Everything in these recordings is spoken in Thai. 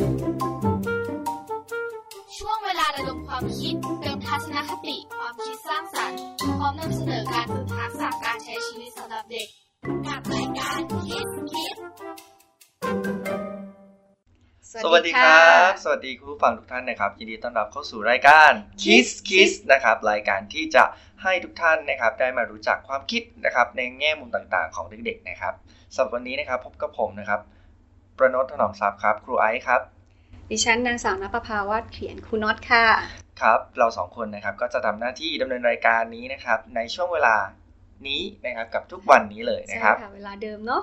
ช่วงเวลาระดมความคิดเติมทัศนคติความคิดสร้างสรรค์พร้อมนำเสนอการฝึกทักษะการใช้ชีวิตสำหรับเด็ก กับรายการคิดคิดสวัสดีครับ สวัสดีคุณผู้ฟังทุกท่านนะครับ ยินดีต้อนรับเข้าสู่รายการ Kiss Kiss นะครับ รายการที่จะให้ทุกท่านนะครับได้มารู้จักความคิดนะครับในแง่มุมต่างๆ ของเด็กๆนะครับสำหรับวันนี้นะครับพบกับผมนะครับ ประนตถนอมทรัพย์ครับ ครูไอซ์ครับ ดิฉันนางสาวนภพาวาดเขียนครูน็อตค่ะ ครับ เราสองคนนะครับก็จะทำหน้าที่ดำเนินรายการนี้นะครับ ในช่วงเวลานี้นะครับกับทุกวันนี้เลยใช่นะครับค่ะเวลาเดิมเนาะ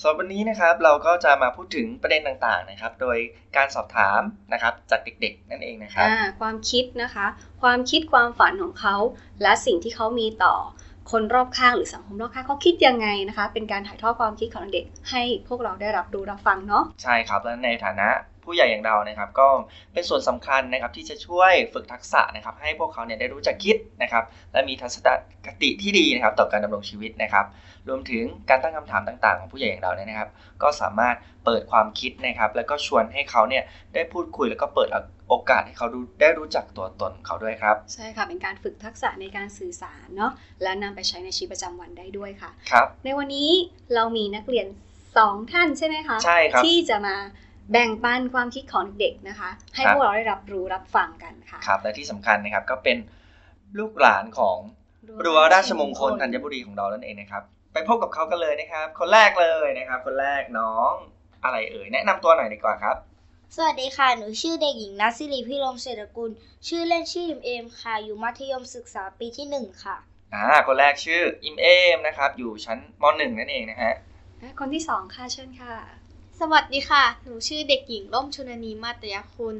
สำหรับวันนี้นะครับเราก็จะมาพูดถึงประเด็นต่างๆนะครับ โดยการสอบถามนะครับจากเด็กๆ นั่นเองนะครับอ่าความคิดนะคะ ความคิดความฝันของเขา และสิ่งที่เขามีต่อ คนรอบข้างหรือสังคมรอบข้างเขาคิดยังไงนะคะ เป็นการถ่ายทอดความคิดของเด็กให้พวกเราได้รับดูรับฟังเนาะใช่ครับและในฐานะ ผู้ใหญ่อย่างเรานะครับ ก็เป็นส่วนสำคัญนะครับที่จะช่วยฝึกทักษะนะครับ ให้พวกเขาเนี่ยได้รู้จักคิดนะครับ และมีทัศนคติที่ดีนะครับ ต่อการดำรงชีวิตนะครับ รวมถึงการตั้งคำถามต่างๆ ของผู้ใหญ่อย่างเราเนี่ยนะครับ ก็สามารถเปิดความคิดนะครับ แล้วก็ชวนให้เขาเนี่ยได้พูดคุยแล้วก็เปิดโอกาสให้เขาดูได้รู้จักตัวตนของเขาด้วยครับ ใช่ค่ะ เป็นการฝึกทักษะในการสื่อสารเนาะและนำไปใช้ในชีวิตประจำวันได้ด้วยค่ะครับในวันนี้เรามีนักเรียนสองท่านใช่ไหมคะใช่ครับที่จะมา แบ่งปันความคิดของเด็กๆนะคะ ให้ครับพวกเราได้รับรู้รับฟังกันค่ะครับและที่สำคัญนะครับก็เป็นลูกหลานของรั้วราชมงคลธัญบุรีของเรานั่นเองนะครับ ไปพบกับเขากันเลยนะครับ คนแรกเลยนะครับ คนแรกน้องอะไรเอ่ยแนะนำตัวหน่อยดีกว่าครับ สวัสดีค่ะ หนูชื่อเด็กหญิงนัทสิริพิรมเศรษฐกุล ชื่อเล่นชื่ออิมเอมค่ะ อยู่มัธยมศึกษาปีที่หนึ่งค่ะอ่าคนแรกชื่ออิมเอมนะครับ อยู่ชั้นมหนึ่งนั่นเองนะฮะและคนที่สองค่ะเชิญค่ะ สวัสดีค่ะ หนูชื่อเด็กหญิงร่มชุนนีมาตยคุณ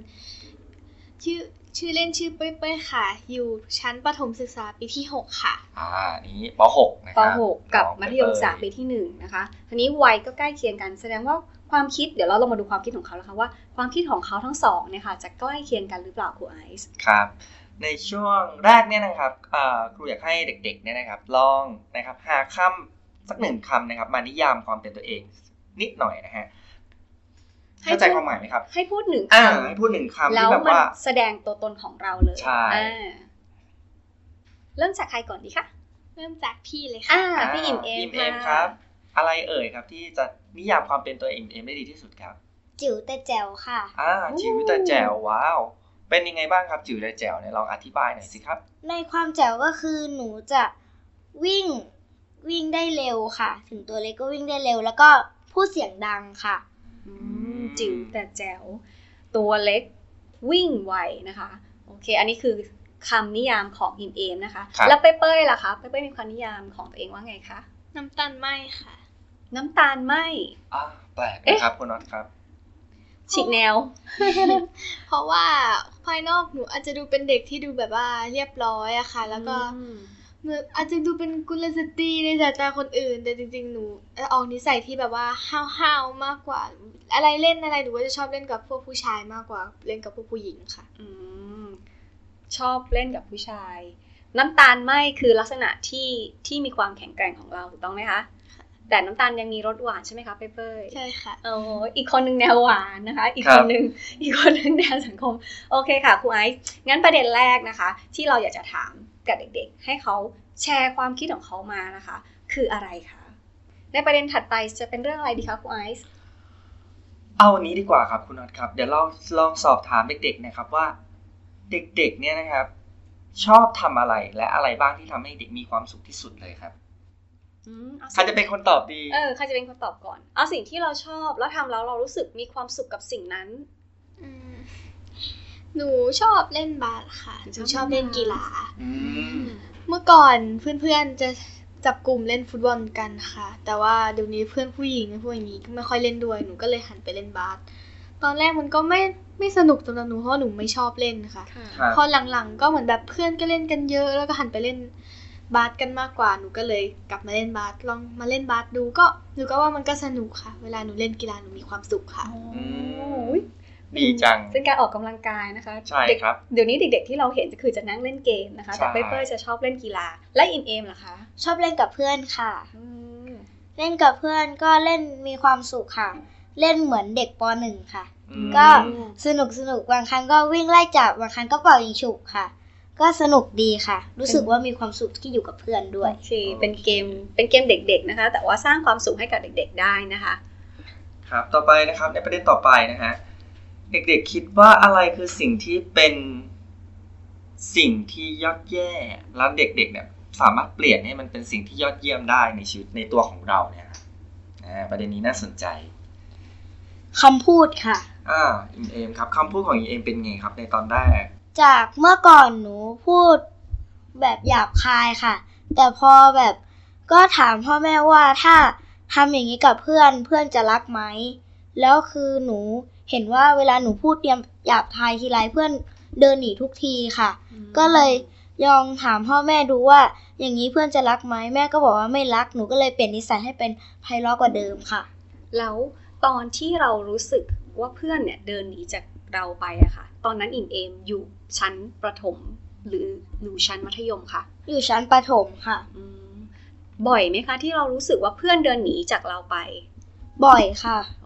ชื่อชื่อเล่นชื่อเป้ยเป้ยค่ะ อยู่ชั้นประถมศึกษาปีที่ 6 ค่ะ อ่า นี้ปหกนะคปรับ .6 กับน้องมัธยมศึกษาเปปีเปที่หนึ่งนะคะทีนี้วัยก็ใกล้เคียงกัน แสดงว่าความคิดเดี๋ยวเราลองมาดูความคิดของเขาแล้วค่ะว่าความคิดของเขาทั้งสองเนี่ยค่ะจะใกล้เคียงกันหรือเปล่าครูไอซ์ ครับ ในช่วงแรกเนี่ยนะครับอ่าครูอยากให้เด็กๆเนี่ยนะครับ ลองนะครับหาคำสักหนึ่งคำนะครับ มานิยามความเป็นตัวเองนิดหน่อยนะฮะ เข้าใจความหมายไหมครับ ให้พูดหนึ่งอ่าคให้พูดหนึ่งำคำแล้ที่วแบบมันว่าแสดงตัวตนของเราเลยใช่อ่าเริ่มจากใครก่อนดีคะเริ่มจากพี่เลยอ่าค่ะพี่อิมเอมอิมเอมครับ อะไรเอ่ยครับที่จะนิยามความเป็นตัวเองอิมเอมได้ดีที่สุดครับ จิ๋วแต่แจ๋วค่ะอ่าจิ๋วแต่แจ๋วว้าวเป็นยังไงบ้างครับจิ๋วแต่แจ๋วเนี่ยลองอธิบายหน่อยสิครับ ในความแจ๋วก็คือหนูจะวิ่งวิ่งได้เร็วค่ะ ถึงตัวเล็กก็วิ่งได้เร็ว แล้วก็พูดเสียงดังค่ะอืม จิ๋วแต่แจ๋ว ตัวเล็กวิ่งไวนะคะ โอเค อันนี้คือคำนิยามของอิมเอมนะคะครับแล้วเป้ยเป้ยล่ะคะเป้ยเป้ยมีคำนิยามของตัวเองว่าไงคะน้ำตาลไหมค่ะ น้ำตาลไหมอ่าแปลกนะครับคุณน็อตครับฉีกแนว เพราะว่าภายนอกหนูอาจจะดูเป็นเด็กที่ดูแบบว่าเรียบร้อยอะค่ะ แล้วก็อืม เหมือนอาจจะดูเป็นกุลสตรีในสายตาคนอื่น แต่จริง ๆ หนูออกนิสัยที่แบบว่าห้าวๆมากกว่า อะไรเล่นอะไรหนูก็จะชอบเล่นกับพวกผู้ชายมากกว่า เล่นกับพวกผู้หญิงค่ะ อืมชอบเล่นกับผู้ชาย น้ำตาลไหมคือลักษณะที่ที่มีความแข็งแกร่งของเราถูกต้องไหมคะแต่น้ำตาลยังมีรสหวานใช่ไหมคะเป้ยเป้ยใช่ค่ะโอ้อีกคนหนึ่งแนวหวานนะคะ อีกครัคบนหนึ่งอีกคนหนึ่งแนวสังคม โอเคค่ะครูไอซ์งั้นประเด็นแรกนะคะ ที่เราอยากจะถาม กับเด็กๆ ให้เขาแชร์ความคิดของเขามานะคะ คืออะไรคะในประเด็นถัดไปจะเป็นเรื่องอะไรดีคะครูไอซ์เอาอันนี้ดีกว่าครับคุณน็อตครับ เดี๋ยวเราลองสอบถามเด็กๆนะครับว่า เด็กๆ เนี่ยนะครับ ชอบทำอะไรและอะไรบ้างที่ทำให้เด็กมีความสุขที่สุดเลยครับอืมเอาใครจะเป็นคนตอบดี เออใครจะเป็นคนตอบก่อน เอาสิ่งที่เราชอบแล้วทำแล้วเรารู้สึกมีความสุขกับสิ่งนั้นอืม หนูชอบเล่นบาสค่ะ หนูชอบเล่นกีฬาอืมเมื่อก่อนเพื่อนๆจะจับกลุ่มเล่นฟุตบอลกันค่ะ แต่ว่าเดี๋ยวนี้เพื่อนผู้หญิงพวกอย่างนี้ก็ไม่ค่อยเล่นด้วย หนูก็เลยหันไปเล่นบาส ตอนแรกมันก็ไม่ไม่สนุกสำหรับหนูเพราะว่าหนูไม่ชอบเล่นค่ะครับพอหลังๆก็เหมือนแบบเพื่อนก็เล่นกันเยอะแล้วก็หันไปเล่นบาสกันมากกว่า หนูก็เลยกลับมาเล่นบาส ลองมาเล่นบาสดูก็หนูก็ว่ามันก็สนุกค่ะ เวลาหนูเล่นกีฬาหนูมีความสุขค่ะอืมโอ้ย ดีจังเป็นการออกกำลังกายนะคะใช่เด็กครับเดี๋ยวนี้เด็กๆที่เราเห็นก็คือจะนั่งเล่นเกมนะคะใช่แต่เป้เป้จะชอบเล่นกีฬาและอิมเอมล่ะคะ ชอบเล่นกับเพื่อนค่ะอืมเล่นกับเพื่อนก็เล่นมีความสุขค่ะ เล่นเหมือนเด็กปหนึ่งค่ะอืมก็สนุกสนุกบางครั้งก็วิ่งไล่จับบางครั้งก็เป่ายิงฉุกค่ะ ก็สนุกดีค่ะ รู้สึกว่ามีความสุขที่อยู่กับเพื่อนด้วยโอเคเป็นเกมเป็นเกมเด็ก ๆนะคะ แต่ว่าสร้างความสุขให้กับเด็ก ๆ ได้นะคะ ครับต่อไปนะครับในประเด็นต่อไปนะฮะ เด็กๆคิดว่าอะไรคือสิ่งที่เป็นสิ่งที่ยอดแย่ แล้วเด็กๆเนี่ยสามารถเปลี่ยนให้มันเป็นสิ่งที่ยอดเยี่ยมได้ในชีวิตในตัวของเราเนี่ยครับอ่าประเด็นนี้น่าสนใจคำพูดค่ะ อ่าอิมเอมครับคำพูดของอิมเอมเป็นไงครับในตอนแรก จากเมื่อก่อนหนูพูดแบบหยาบคายค่ะ แต่พอแบบก็ถามพ่อแม่ว่าถ้าทำอย่างนี้กับเพื่อนเพื่อนจะรักไหม แล้วคือหนูเห็นว่าเวลาหนูพูดเตรียมหยาบคายทีไรเพื่อนเดินหนีทุกทีค่ะ ก็เลยยองถามพ่อแม่ดูว่า อย่างนี้เพื่อนจะรักไหมแม่ก็บอกว่าไม่รักหนูก็เลยเปลี่ยนนิสัยให้เป็นไพเราะกว่าเดิมค่ะ แล้วตอนที่เรารู้สึกว่าเพื่อนเนี่ยเดินหนีจากเราไปอะค่ะ ตอนนั้นอิมเอมอยู่ชั้นประถม หรืออยู่ชั้นมัธยมค่ะ อยู่ชั้นประถมค่ะอืมบ่อยไหมคะที่เรารู้สึกว่าเพื่อนเดินหนีจากเราไป บ่อยค่ะอ๋อ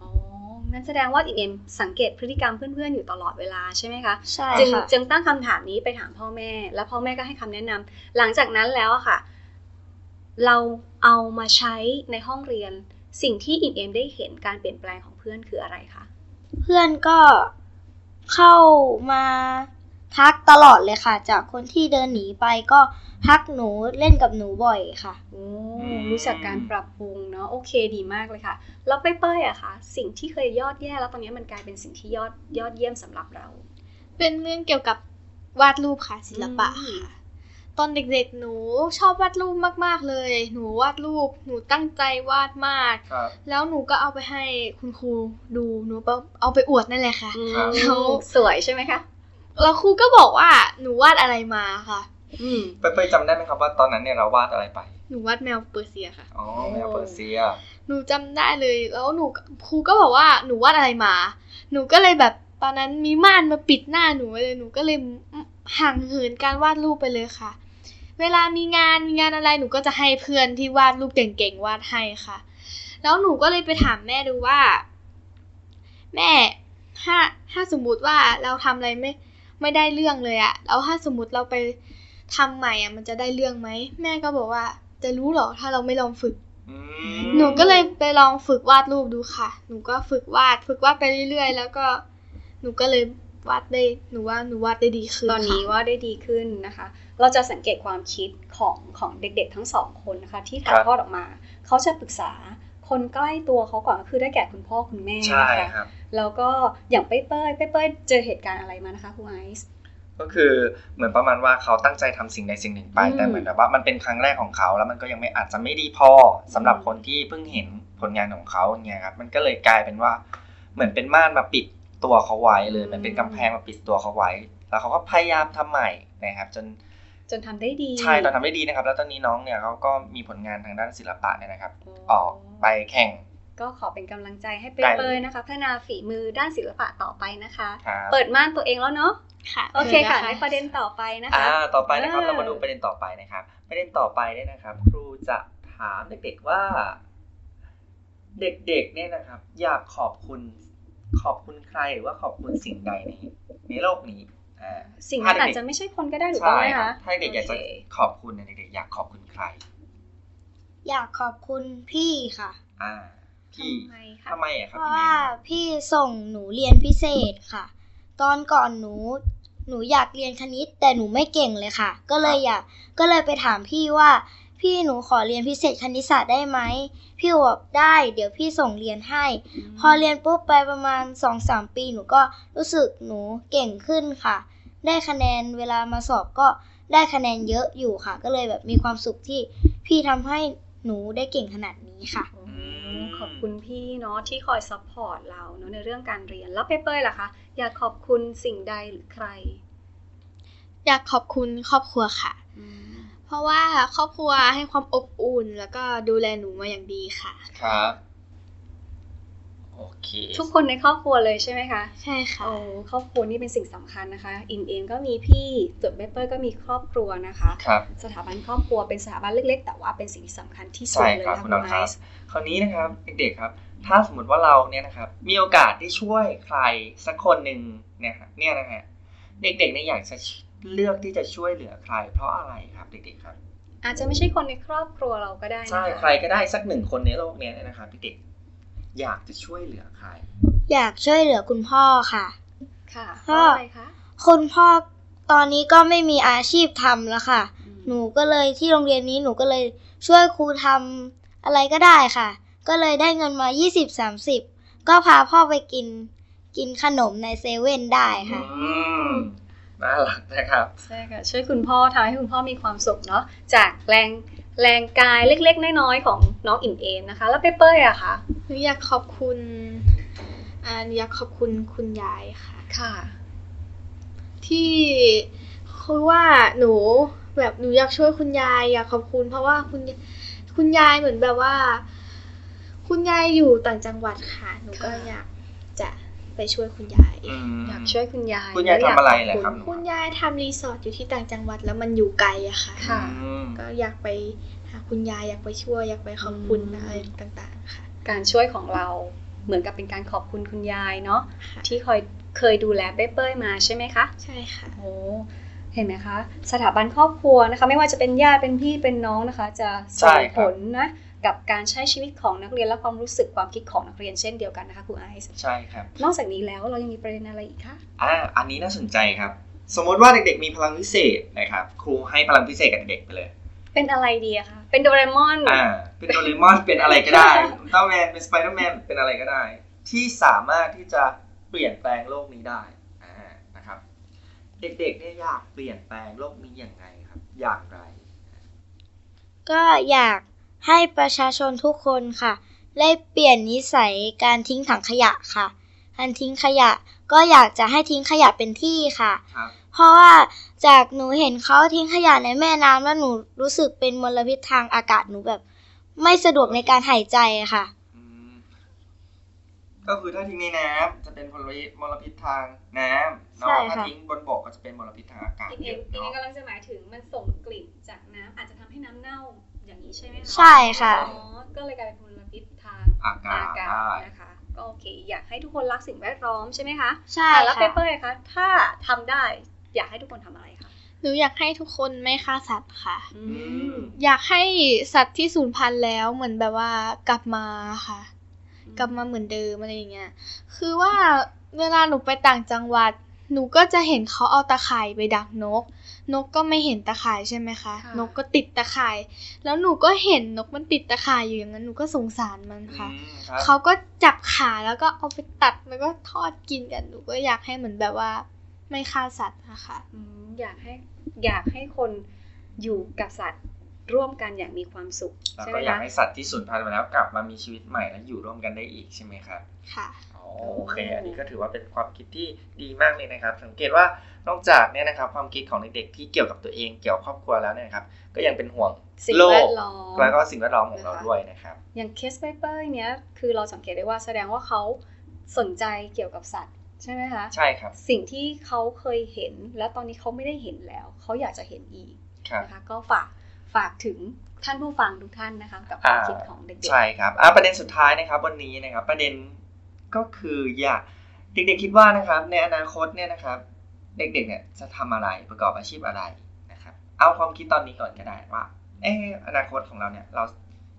งั้นแสดงว่าอิมเอมสังเกตพฤติกรรมเพื่อนๆอยู่ตลอดเวลาใช่ไหมคะใช่จึงค่ะจึงตั้งคำถามนี้ไปถามพ่อแม่ แล้วพ่อแม่ก็ให้คำแนะนำหลังจากนั้นแล้วอะค่ะ เราเอามาใช้ในห้องเรียนสิ่งที่อิมเอมได้เห็นการเปลี่ยนแปลงของเพื่อนคืออะไรคะเพื่อนก็เข้ามา ทักตลอดเลยค่ะ จากคนที่เดินหนีไปก็ทักหนูเล่นกับหนูบ่อยค่ะโอ้อืมรู้จักการปรับปรุงเนาะโอเคดีมากเลยค่ะ แล้วเป้ยๆอะคะสิ่งที่เคยยอดแย่แล้วตอนนี้มันกลายเป็นสิ่งที่ยอดยอดเยี่ยมสำหรับเรา เป็นเรื่องเกี่ยวกับวาดรูปค่ะศิลปะอืมค่ะตอนเด็กๆ หนูชอบวาดรูปมากๆเลย หนูวาดรูป หนูตั้งใจวาดมากครับแล้วหนูก็เอาไปให้คุณครูดู หนูเอาไปอวดนั่นแหละค่ะครับแล้วสวยใช่ไหมคะ แล้วครูก็บอกว่าหนูวาดอะไรมาค่ะ อืมไปไปจำได้ไหมครับว่าตอนนั้นเนี่ยเราวาดอะไรไป หนูวาดแมวเปอร์เซียค่ะ อ๋อแมวเปอร์เซีย หนูจำได้เลย แล้วหนูครูก็บอกว่าหนูวาดอะไรมา หนูก็เลยแบบตอนนั้นมีม่านมาปิดหน้าหนูไว้เลยหนูก็เลยห่างเหินการวาดรูปไปเลยค่ะ เวลามีงานมีงานอะไรหนูก็จะให้เพื่อนที่วาดรูปเก่งๆวาดให้ค่ะ แล้วหนูก็เลยไปถามแม่ดูว่า แม่ถ้าถ้าสมมุติว่าเราทำอะไรไม่ ไม่ได้เรื่องเลยอะแล้วถ้าสมมติเราไปทำใหม่อะมันจะได้เรื่องไหมแม่ก็บอกว่า จะรู้เหรอถ้าเราไม่ลองฝึกอืมหนูก็เลยไปลองฝึกวาดรูปดูค่ะ หนูก็ฝึกวาดฝึกวาดไปเรื่อยๆ แล้วก็หนูก็เลยวาดได้หนูว่าหนูวาดได้ดีขึ้นตอนนี้ค่ะว่าได้ดีขึ้นนะคะ เราจะสังเกตความคิดของของเด็กๆทั้งสองคนนะคะ ที่ถ่ายทอดออกมา เขาจะปรึกษา คนใกล้ตัวเขาก่อนก็คือได้แก่คุณพ่อคุณแม่ใช่นะคะครับแล้วก็อย่างเป้ยเป้ยเป้ยเป้ยเจอเหตุการณ์อะไรมานะคะคุณไอซ์ก็คือเหมือนประมาณว่าเขาตั้งใจทำสิ่งใดสิ่งหนึ่งไปอืมแต่เหมือนแบบว่ามันเป็นครั้งแรกของเขาแล้วมันก็ยังไม่อาจจะไม่ดีพอสำหรับอืมคนที่เพิ่งเห็นผลงานของเขาเนี่ยครับมันก็เลยกลายเป็นว่าเหมือนเป็นม่านมาปิดตัวเขาไว้เลยมันเป็นกำแพงมาปิดตัวเขาไว้ แล้วเขาก็พยายามทำใหม่นะครับจน จนทำได้ดี ใช่ตอนทำได้ดีนะครับ แล้วตอนนี้น้องเนี่ยเขาก็มีผลงานทางด้านศิลปะเนี่ยนะครับ ออกไปแข่ง ก็ขอเป็นกำลังใจให้เป้ได้ยเลยเป้ยนะคะ พัฒนาฝีมือด้านศิลปะต่อไปนะคะครับเปิดม่านตัวเองแล้วเนาะค่ะโอเคค่ะดี๋ในยวประเด็นต่อไปนะคะอ่าต่อไปนะครับเออเรามาดูประเด็นต่อไปนะครับ ประเด็นต่อไปเนี่ยนะครับ ครูจะถามเด็กๆว่า เด็กๆเนี่ยนะครับ อยากขอบคุณขอบคุณใครหรือว่าขอบคุณสิ่งใดในในโลกนี้อ่า สิ่งนั้นถ้อาจเด็กๆจะไม่ใช่คนก็ได้ถูกต้องไหมใช่ครัคะบถ้าเด็กๆอยากจะโเคขอบคุณเนี่ยเด็กๆอยากขอบคุณใคร อยากขอบคุณพี่ค่ะ อ่า พี่ทำไมคะทำไมอะคเพรับราะพี่เมว่าย์พี่ส่งหนูเรียนพิเศษค่ะ ตอนก่อนหนูหนูอยากเรียนคณิต แต่หนูไม่เก่งเลยค่ะ ก็เลยอยากก็เลยไปถามพี่ว่า พี่หนูขอเรียนพิเศษคณิตศาสตร์ได้ไหมพี่บอกได้ เดี๋ยวพี่ส่งเรียนให้ พอเรียนปุ๊บไปประมาณสองสามปีหนูก็รู้สึกหนูเก่งขึ้นค่ะ ได้คะแนนเวลามาสอบก็ได้คะแนนเยอะอยู่ค่ะ ก็เลยแบบมีความสุขที่พี่ทำให้หนูได้เก่งขนาดนี้ค่ะโอ้ขอบคุณพี่เนาะที่คอย support เราเนาะในเรื่องการเรียนแล้วเปเปอร์ล่ะคะ อยากขอบคุณสิ่งใดหรือใคร อยากขอบคุณครอบครัวค่ะ เพราะว่าครอบครัวให้ความอบอุ่น แล้วก็ดูแลหนูมาอย่างดีค่ะ ครับ โอเค ทุกคนในครอบครัวเลยใช่ไหมคะ ใช่ค่ะโอ้ครอบครัวนี่เป็นสิ่งสำคัญนะคะ อินเองก็มีพี่ส่วนเปเปอร์ก็มีครอบครัวนะคะครับสถาบันครอบครัวเป็นสถาบันเล็ก ๆ แต่ว่าเป็นสิ่งที่สำคัญที่สุดใช่เลยครับนะคุคุณณน้องไอครับซ์คราวนี้นะครับเด็กๆครับถ้าสมมติว่าเราเนี่ยนะครับมีโอกาสได้ช่วยใครสักคนหนึ่งเนี่ยครับเนี่ยนะฮะเด็กๆเนี่ยอยากจะเลือกที่จะช่วยเหลือใคร เพราะอะไรครับเด็กๆครับ อาจจะไม่ใช่คนในครอบครัวเราก็ได้นะคะใช่ใครก็ได้สักหนึ่งคนในโลกเนี้ยนะครับเด็กๆ อยากจะช่วยเหลือใคร อยากช่วยเหลือคุณพ่อค่ะ ค่ะเพพ่อราะอะไรคะคุณพ่อตอนนี้ก็ไม่มีอาชีพทำแล้วค่ะอืมหนูก็เลยที่โรงเรียนนี้หนูก็เลยช่วยครูทำอะไรก็ได้ค่ะ ก็เลยได้เงินมา 20-30 ก็พาพ่อไปกินกินขนมในเซเว่นได้ค่ะอืมน่ารักนะครับ ใช่ค่ะ ช่วยคุณพ่อทำให้คุณพ่อมีความสุขเนาะจากแรง แรงกายเล็กๆ น้อยๆ ของน้องอิ่มเอมนะคะ แล้วเปเปอร์อะคะหนูอยากขอบคุณอ่าหนูอยากขอบคุณคุณยายค่ะ ค่ะ ที่คือว่าหนูแบบหนูอยากช่วยคุณยายอยากขอบคุณเพราะว่าคุณคุณยายเหมือนแบบว่า คุณยายอยู่ต่างจังหวัดค่ะ หนูก็ค่ะอยากจะ ไปช่วยคุณยายอืมอยากช่วยคุณยายคุณยายแล้วทำอะไรเหรอครับคุณยายทำรีสอร์ทอยู่ที่ต่างจังหวัดแล้วมันอยู่ไกลอะค่ะค่ะอืมก็อยากไปหาคุณยายอยากไปช่วยอยากไปขอบคุณอืมอะไรต่างๆค่ะ การช่วยของเราเหมือนกับเป็นการขอบคุณคุณยายเนาะค่ะที่คอยเคยดูแลเปเปอร์มาใช่ไหมคะใช่ค่ะโอ้เห็นไหมคะ สถาบันครอบครัวนะคะ ไม่ว่าจะเป็นญาติเป็นพี่เป็นน้องนะคะ จะใช่ส่งครับผลนะ กับการใช้ชีวิตของนักเรียนและความรู้สึกความคิดของนักเรียนเช่นเดียวกันนะคะครูไอซ์ใช่ครับ นอกจากนี้แล้วเรายังมีประเด็นอะไรอีกคะอ่าอันนี้น่าสนใจครับ สมมติว่าเด็กๆมีพลังพิเศษนะครับครูให้พลังพิเศษกับเด็กๆไปเลย เป็นอะไรดีอะคะเป็นโดเรมอนอ่าเป็นโดเรมอนเป็นอะไรก็ได้อุลตร้าแมนเป็นสไปเดอร์แมนเป็นอะไรก็ได้ ที่สามารถที่จะเปลี่ยนแปลงโลกนี้ได้อ่านะครับ เด็กๆเนี่ยอยากเปลี่ยนแปลงโลกนี้อย่างไรครับ อย่างไร ก็อยาก ให้ประชาชนทุกคนค่ะ ได้เปลี่ยนนิสัยการทิ้งถังขยะค่ะ การทิ้งขยะก็อยากจะให้ทิ้งขยะเป็นที่ค่ะครับเพราะว่าจากหนูเห็นเขาทิ้งขยะในแม่น้ำแล้วหนูรู้สึกเป็นมลพิษทางอากาศหนูแบบ ไม่สะดวกในการหายใจอะค่ะอืมก็คือถ้าทิ้งในน้ำจะเป็นมลพิษมลพิษทางน้ำเนาะใช่ถ้าค่ะทิ้งบนบกก็จะเป็นมลพิษทางอากาศอีกเยเองอะอีกเนาะกำลังจะหมายถึงมันส่งกลิ่นจากน้ำอาจจะทำให้น้ำเน่า อย่างนี้ใช่ไหมคะใช่ค่ะอ๋อก็เลยกลายเป็นมลพิษทางอากาศอากาศได้นะคะ ก็โอเค อยากให้ทุกคนรักสิ่งแวดล้อมใช่ไหมคะใช่อะแล้วเปค่ะเปอร์คะถ้าทำได้อยากให้ทุกคนทำอะไรคะหนูอยากให้ทุกคนไม่ฆ่าสัตว์ค่ะอืมอยากให้สัตว์ที่สูญพันธุ์แล้วเหมือนแบบว่ากลับมาค่ะ กลับมาเหมือนเดิมอะไรอย่างเงี้ย คือว่าเวลาหนูไปต่างจังหวัด หนูก็จะเห็นเขาเอาตะข่ายไปดักนก นกก็ไม่เห็นตะข่ายใช่ไหมคะค่ะนกก็ติดตะข่าย แล้วหนูก็เห็นนกมันติดตะข่ายอยู่อย่างนั้นหนูก็สงสารมันค่ะอืมครับเขาก็จับขาแล้วก็เอาไปตัดแล้วก็ทอดกินกันหนูก็อยากให้เหมือนแบบว่า ไม่ฆ่าสัตว์นะคะอืมอยากให้อยากให้คนอยู่กับสัตว์ ร่วมกันอย่างมีความสุขแล้วใช่ไหก็มอยากคะให้สัตว์ที่สูญพันธุ์มาแล้วกลับมามีชีวิตใหม่และอยู่ร่วมกันได้อีกใช่ไหมครับค่ะอ๋อโอเค อันนี้ก็ถือว่าเป็นความคิดที่ดีมากเลยนะครับ สังเกตว่านอกจากเนี่ยนะครับ ความคิดของเด็กๆที่เกี่ยวกับตัวเองเกี่ยวกับครอบครัวแล้วเนี่ยนะครับ ก็ยังเป็นห่วงสิ่งโลแวกดล้อมแล้วก็สิ่งแวดล้อมของเรานะคะด้วยนะครับ อย่างเคสเปเปอร์เนี้ยคือเราสังเกตได้ว่าแสดงว่าเขาสนใจเกี่ยวกับสัตว์ใช่ไหมคะใช่ครับ สิ่งที่เขาเคยเห็น แล้วตอนนี้เขาไม่ได้เห็นแล้ว เขาอยากจะเห็นอีกครับนะคะก็ฝาก ฝากถึงท่านผู้ฟังทุกท่านนะคะกับความอ่าคิดของเด็กๆใช่ครับอะประเด็นสุดท้ายนะครับ วันนี้นะครับ ประเด็นก็คืออยากเด็กๆคิดว่านะครับ ในอนาคตเนี่ยนะครับ เด็กๆเนี่ยจะทำอะไรประกอบอาชีพอะไรนะครับ เอาความคิดตอนนี้ก่อนก็ได้ว่าเอออนาคตของเราเนี่ยเรา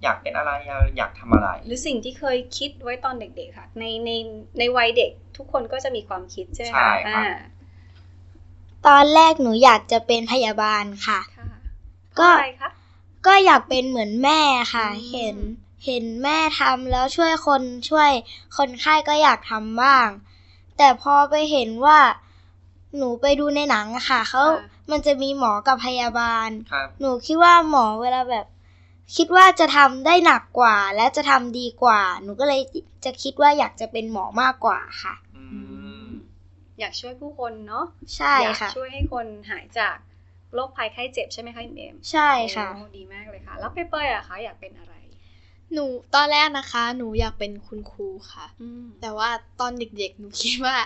อยากเป็นอะไรเราอยากทำอะไร หรือสิ่งที่เคยคิดไว้ตอนเด็กๆค่ะ ในในในวัยเด็กทุกคนก็จะมีความคิดใช่ไหมใช่คะครับอ่าตอนแรกหนูอยากจะเป็นพยาบาลค่ะค่ะ ก็เพราะอะไรคะก็อยากเป็นเหมือนแม่ค่ะอืมเห็นเห็นแม่ทำแล้วช่วยคนช่วยคนไข้ก็อยากทำบ้าง แต่พอไปเห็นว่าหนูไปดูในหนังอะค่ะเขามันจะมีหมอกับพยาบาลครับหนูคิดว่าหมอเวลาแบบ คิดว่าจะทำได้หนักกว่า และจะทำดีกว่า หนูก็เลยจะคิดว่าอยากจะเป็นหมอมากกว่าค่ะอืมอยากช่วยผู้คนเนาะใช่อยากค่ะช่วยให้คนหายจาก โรคภัยไข้เจ็บใช่ไหมคะอิมเอมใช่ค่ะโอ้ดีมากเลยค่ะ แล้วเปเปอร์อะคะอยากเป็นอะไร หนูตอนแรกนะคะ หนูอยากเป็นคุณครูค่ะอืมแต่ว่าตอนเด็กๆ หนูคิดว่า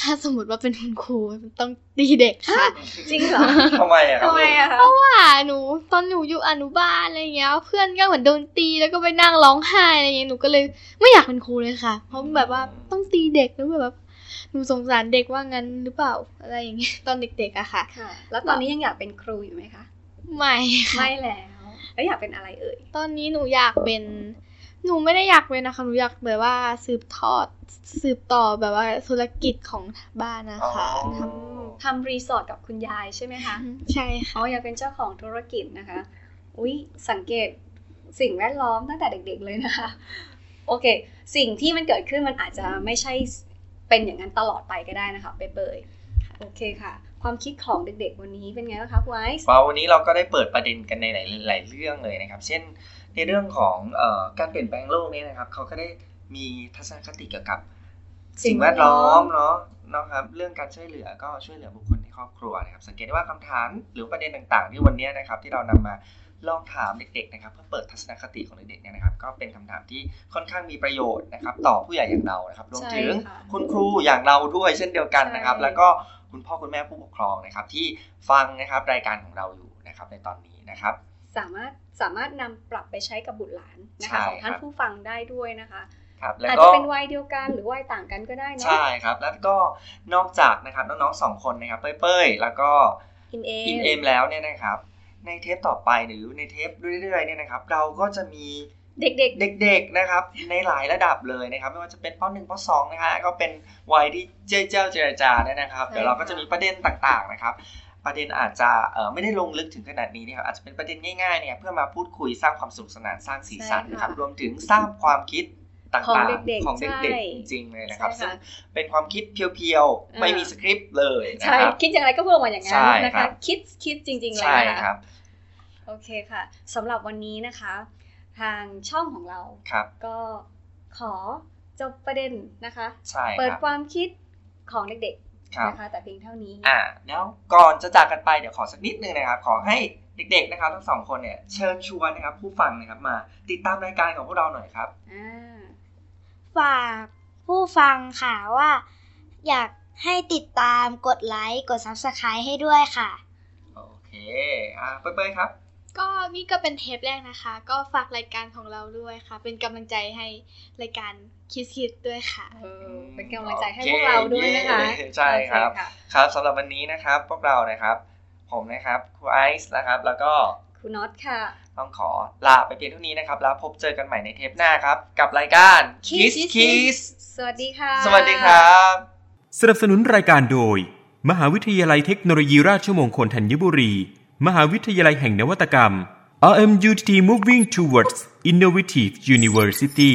ถ้าสมมติว่าเป็นคุณครูต้องตีเด็กค่ะ จริงเหรอทำไมอะครับทำไมอะคะเพราะว่าหนูตอนหนูอยู่อนุบาลอะไรเงี้ย เพื่อนก็เหมือนโดนตีแล้วก็ไปนั่งร้องไห้อะไรเงี้ยหนูก็เลยไม่อยากเป็นครูเลยค่ะ เพราะแบบว่าต้องตีเด็กแล้วแบบ หนูสงสารเด็กว่างั้นหรือเปล่าอะไรอย่างเงี้ยตอนเด็กๆอะค่ะ ค่ะ แล้วตอนนี้ยังอยากเป็นครูอยู่ไหมคะ ไม่ค่ะไม่แล้ว แล้วอยากเป็นอะไรเอ่ย ตอนนี้หนูอยากเป็น หนูไม่ได้อยากเป็นนะคะหนูอยากแบบว่าสืบทอดสืบต่อแบบว่าธุรกิจของบ้านนะคะอ๋อททำรีสอร์ทกับคุณยายใช่ไหมคะำใช่ค่ะ อ๋ออยากเป็นเจ้าของธุรกิจนะคะ อุ๊ย สังเกตสิ่งแวดล้อมตั้งแต่เด็กๆเลยนะคะ โอเค สิ่งที่มันเกิดขึ้นมันอาจจะไม่ใช่ เป็นอย่างนั้นตลอดไปก็ได้นะคะเปเปยโอเคค่ะ ความคิดของเด็กๆวันนี้เป็นไงบ้างคะคุณไอซ์ว่าวันนี้เราก็ได้เปิดประเด็นกันในหลายๆเรื่องเลยนะครับ เช่น ในเรื่องของเออการเปลี่ยนแปลงโลกนี้นะครับเขาก็ได้มีทัศนคติเกี่ยวกับ สิ่งแวดล้อมเนาะนะครับเรื่องการช่วยเหลือก็ช่วยเหลือบุคคลในครอบครัวนะครับ สังเกตได้ว่าคำถามหรือประเด็นต่างๆ ที่วันนี้นะครับที่เรานำมา ลองถามเด็กๆนะครับเพื่อเปิดทัศนคติของเด็กๆเนี่ยนะครับก็เป็นคำถามที่ค่อนข้างมีประโยชน์นะครับต่อผู้ใหญ่อย่างเรานะครับรวมถึงใช่ค่ะคุณครูอย่างเราด้วยเช่นเดียวกันนะครับใช่แล้วก็คุณพ่อคุณแม่ผู้ปกครองนะครับ ที่ฟังนะครับรายการของเราอยู่นะครับในตอนนี้นะครับสามารถสามารถนำปรับไปใช้กับบุตรหลานนะใช่คะของท่านครับผู้ฟังได้ด้วยนะคะครับแล้วอาจก็จะเป็นวัยเดียวกันหรือวัยต่างกันก็ได้เนาะใช่ครับ แล้วก็นอกจากนะครับน้องๆสองคนนะครับเป้ยๆแล้วก็อินเออินเอมแล้วเนี่ยนะครับ ในเทปต่อไปหรือในเทปเรื่อยๆเนี่ยนะครับ เราก็จะมีเด็กเด็ก ๆ นะครับ ในหลายระดับเลยนะครับ ไม่ว่าจะเป็นป .1 ป .2 นะฮะก็เป็นวัยที่เจ๊เจ้าเจรจาเนี่ยนะครับใช่เดี๋ยวเราก็ค่ะจะมีประเด็นต่างๆนะครับ ประเด็นอาจจะเอ่อไม่ได้ลงลึกถึงขนาดนี้นะครับอาจจะเป็นประเด็นง่ายๆเนี่ยเพื่อมาพูดคุยสร้างความสนุกสนานสร้างสีสันนะครับรวมถึงสร้างความคิด ต่างๆ ของเด็กๆของเด็กใช่ๆจริงๆเลยๆนะครับใช่ซึ่งค่ะเป็นความคิดเพียวๆ ไม่มีสคริปต์เลยนะใช่ครับ คิดอย่างไรก็พูดออกมาอย่างนั้ใช่นนะครัคะบคิดคิดจริงๆเลยใช่นะคะครับ โอเคค่ะสำหรับวันนี้นะคะ ทางช่องของเราครับก็ขอจบประเด็นนะคะใช่เปิดครับความคิดของเด็กครับๆนะคะแต่เพียงเท่านี้อ่าแล้วก่อนจะจากกันไปเดี๋ยวขอสักนิดนึงนะครับ ขอให้เด็กๆนะครับทั้งสองคนเนี่ยเชิญชวนนะครับผู้ฟังนะครับมาติดตามรายการของพวกเราหน่อยครับอ่า ฝากผู้ฟังค่ะว่า อยากให้ติดตามกดไลค์กด Subscribe ให้ด้วยค่ะ โอเคอ่าเป้ยๆครับ ก็นี่ก็เป็นเทปแรกนะคะ ก็ฝากรายการของเราด้วยค่ะ เป็นกำลังใจให้รายการคิดคิดด้วยค่ะ เออเป็นกำลังใจให้โอเคพวกเราด้วยนะคะเย้ใช่ครับโอเะครับสำหรับวันนี้นะครับพวกเรานะครับ ผมนะครับครูไอซ์นะครับ แล้วก็คุณน็อตค่ะ ต้องขอลาไปเพียงเท่านี้นะครับ แล้วพบเจอกันใหม่ในเทปหน้าครับ กับรายการ Kiss Kiss Kiss สวัสดีค่ะ สวัสดีครับ สนับสนุนรายการโดย มหาวิทยาลัยเทคโนโลยีราชมงคลธัญบุรี มหาวิทยาลัยแห่งนวัตกรรม RMUTT Moving Towards Innovative University